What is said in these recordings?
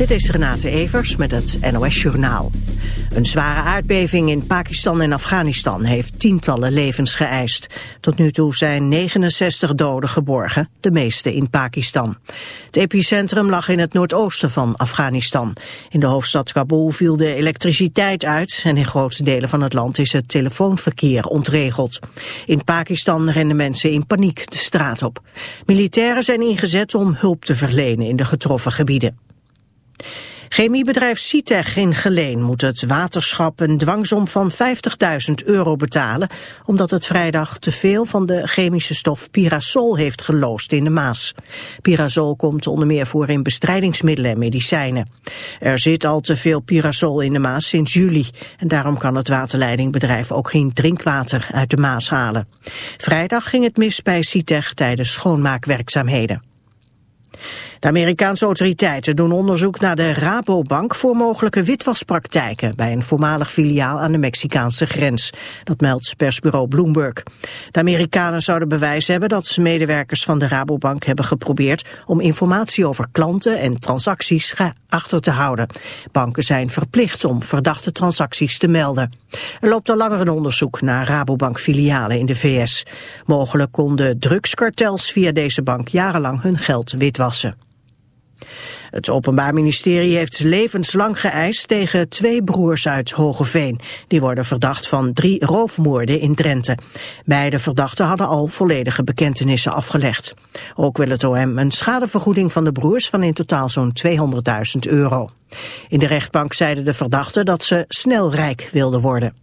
Dit is Renate Evers met het NOS Journaal. Een zware aardbeving in Pakistan en Afghanistan heeft tientallen levens geëist. Tot nu toe zijn 69 doden geborgen, de meeste in Pakistan. Het epicentrum lag in het noordoosten van Afghanistan. In de hoofdstad Kabul viel de elektriciteit uit... en in grote delen van het land is het telefoonverkeer ontregeld. In Pakistan rennen mensen in paniek de straat op. Militairen zijn ingezet om hulp te verlenen in de getroffen gebieden. Chemiebedrijf Citech in Geleen moet het waterschap een dwangsom van 50.000 euro betalen, omdat het vrijdag te veel van de chemische stof pirasol heeft geloosd in de Maas. Pirasol komt onder meer voor in bestrijdingsmiddelen en medicijnen. Er zit al te veel pirasol in de Maas sinds juli en daarom kan het waterleidingbedrijf ook geen drinkwater uit de Maas halen. Vrijdag ging het mis bij Citech tijdens schoonmaakwerkzaamheden. De Amerikaanse autoriteiten doen onderzoek naar de Rabobank voor mogelijke witwaspraktijken bij een voormalig filiaal aan de Mexicaanse grens. Dat meldt persbureau Bloomberg. De Amerikanen zouden bewijs hebben dat medewerkers van de Rabobank hebben geprobeerd om informatie over klanten en transacties achter te houden. Banken zijn verplicht om verdachte transacties te melden. Er loopt al langer een onderzoek naar Rabobank-filialen in de VS. Mogelijk konden drugskartels via deze bank jarenlang hun geld witwassen. Het Openbaar Ministerie heeft levenslang geëist tegen twee broers uit Hogeveen. Die worden verdacht van drie roofmoorden in Drenthe. Beide verdachten hadden al volledige bekentenissen afgelegd. Ook wil het OM een schadevergoeding van de broers van in totaal zo'n 200.000 euro. In de rechtbank zeiden de verdachten dat ze snel rijk wilden worden.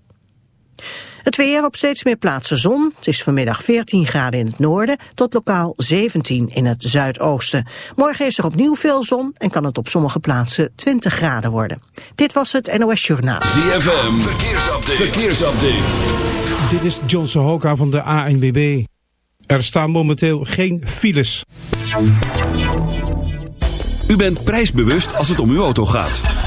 Het weer op steeds meer plaatsen zon. Het is vanmiddag 14 graden in het noorden tot lokaal 17 in het zuidoosten. Morgen is er opnieuw veel zon en kan het op sommige plaatsen 20 graden worden. Dit was het NOS Journaal. ZFM, verkeersupdate. verkeersupdate. Dit is John Sohoka van de ANWB. Er staan momenteel geen files. U bent prijsbewust als het om uw auto gaat.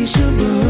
insatiable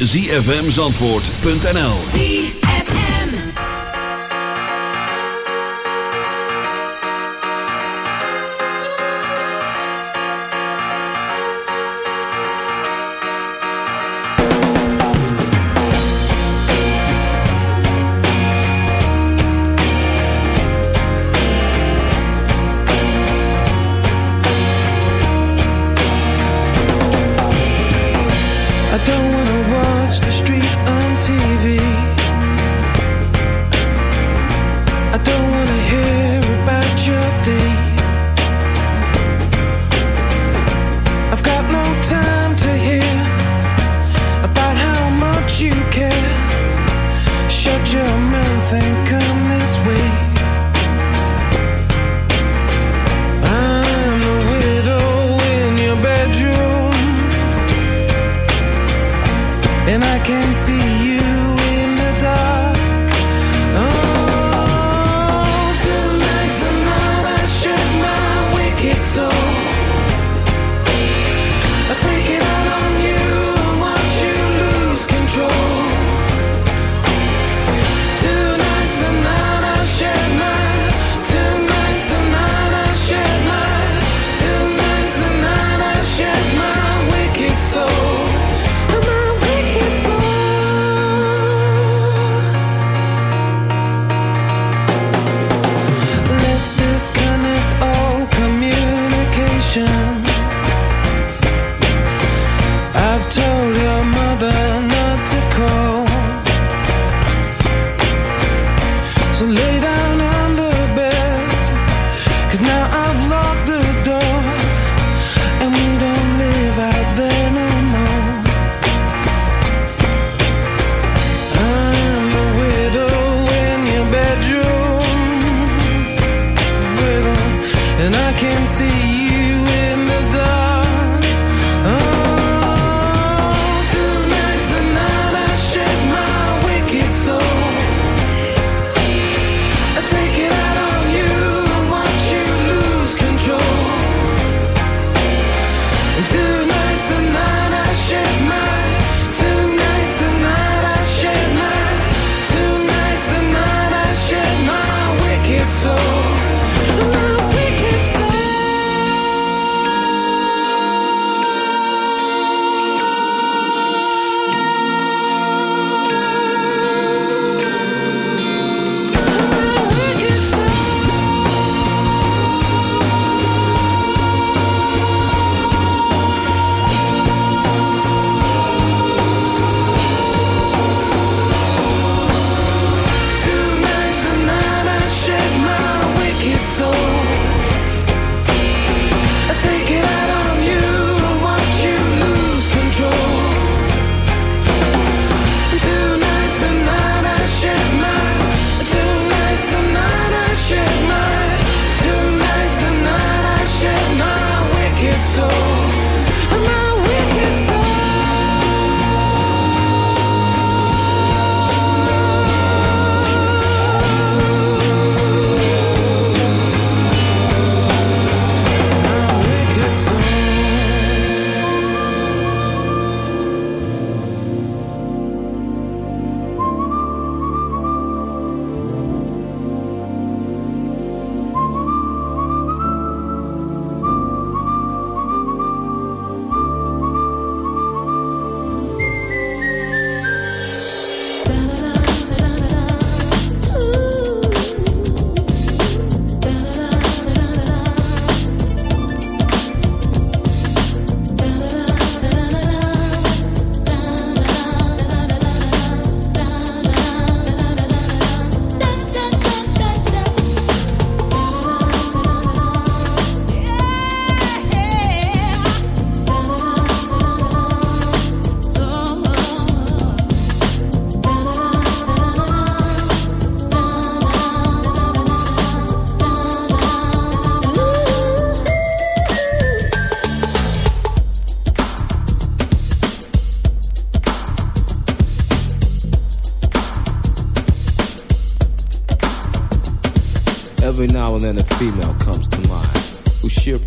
zfmzandvoort.nl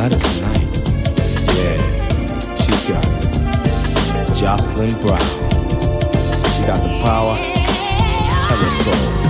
Gladys Knight, yeah, she's got it. Jocelyn Brown, she got the power of the soul.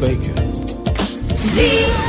Baker. See?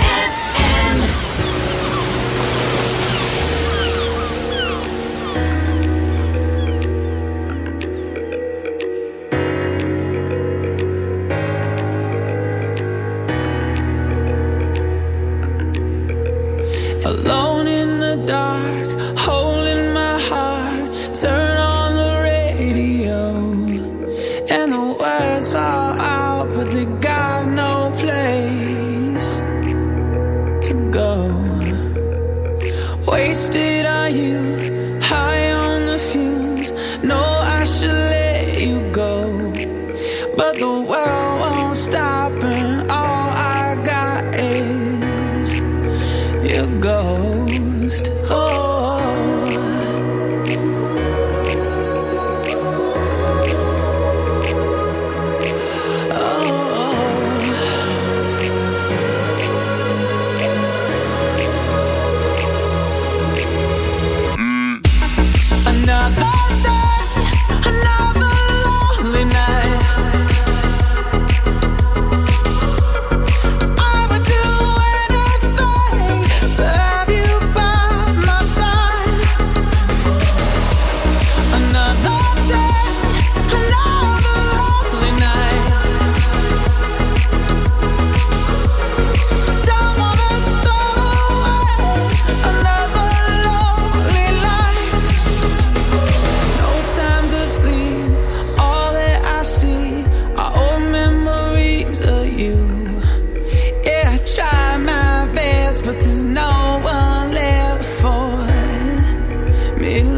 me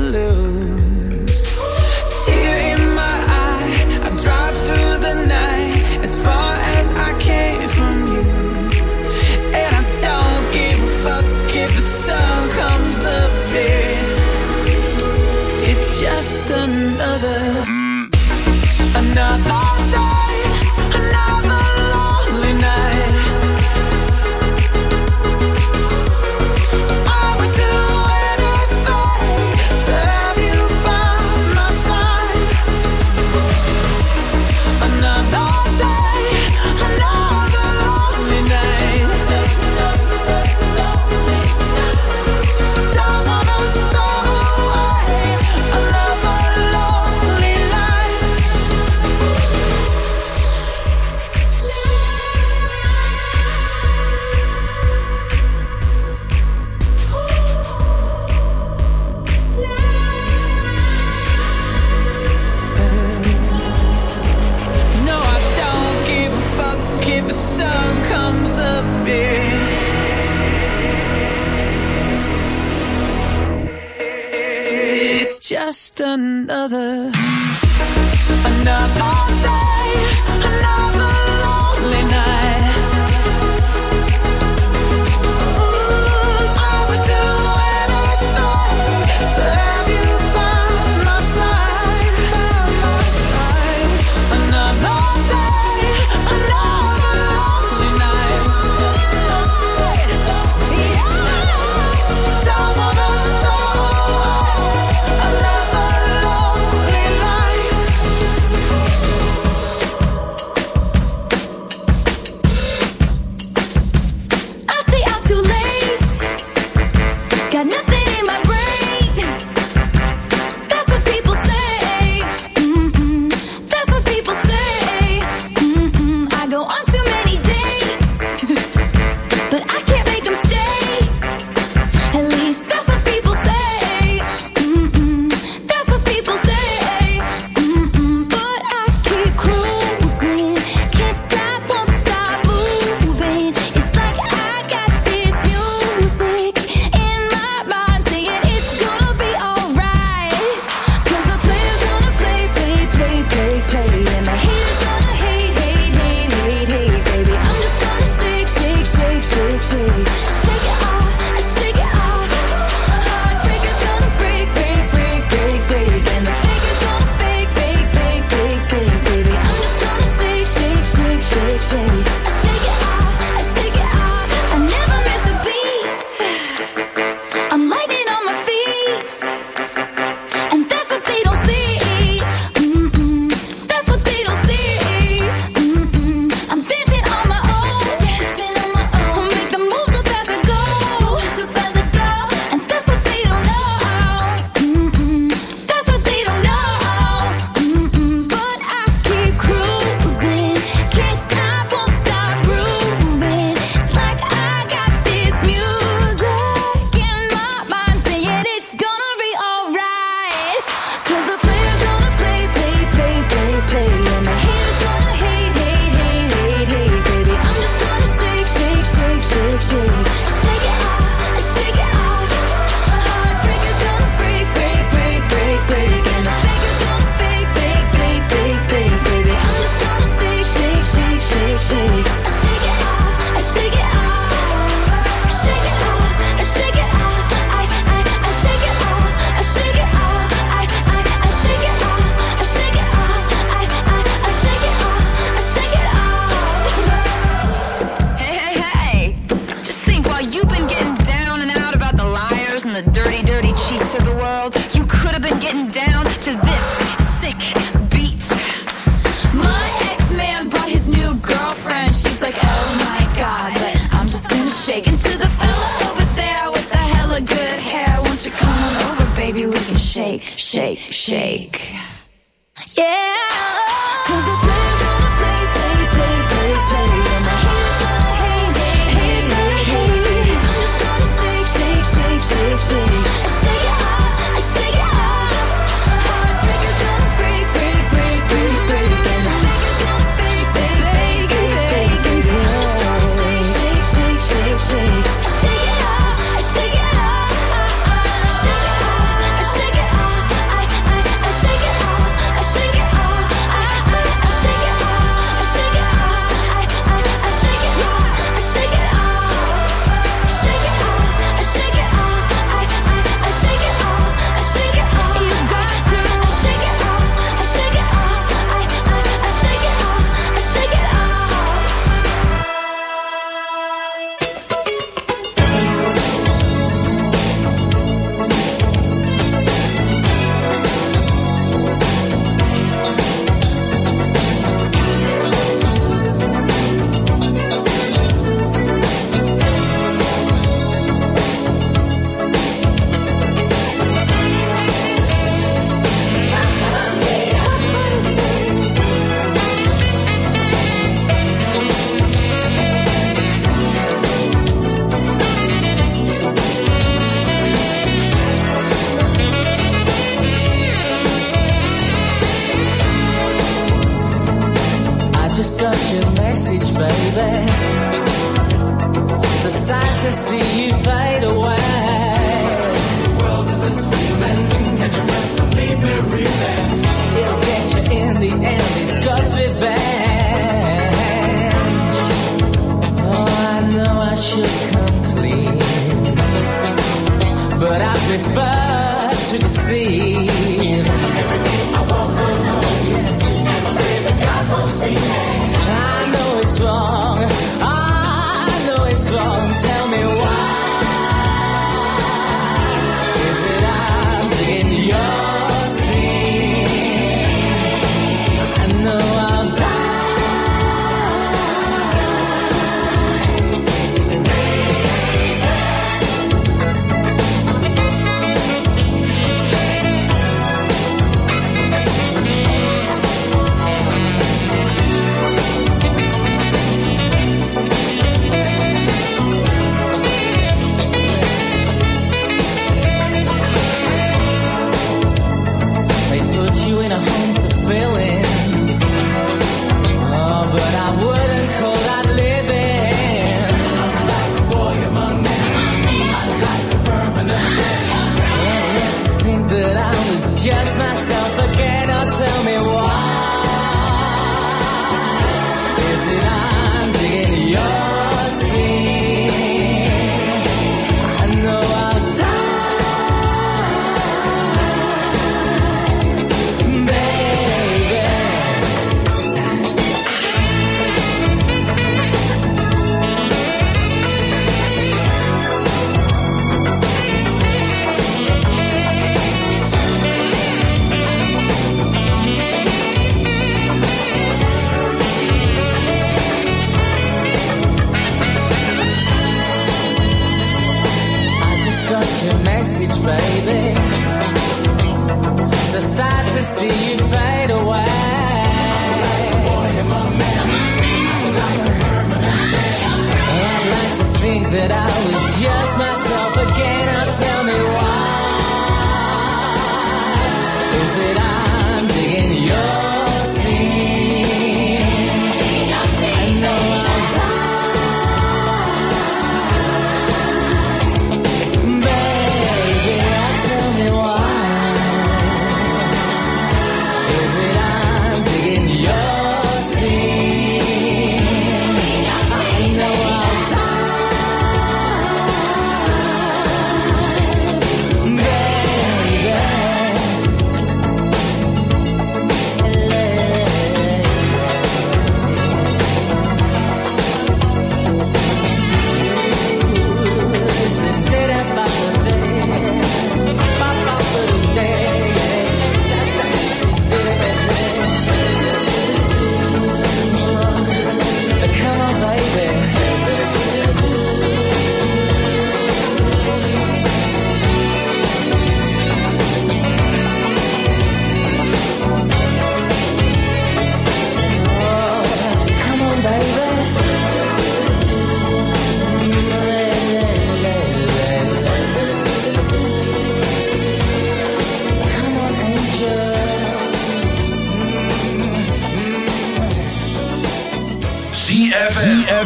But I was just myself again. Oh, tell me why.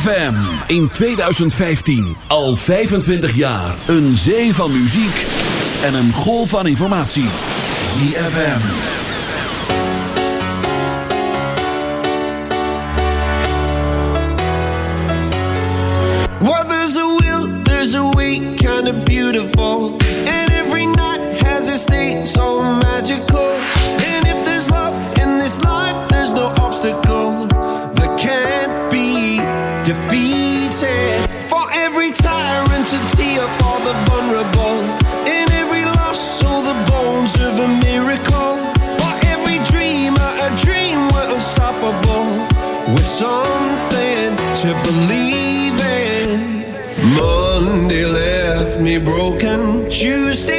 ZFM in 2015. Al 25 jaar. Een zee van muziek en een golf van informatie. ZFM. Well, there's a will, there's a way, kind of beautiful. Tuesday.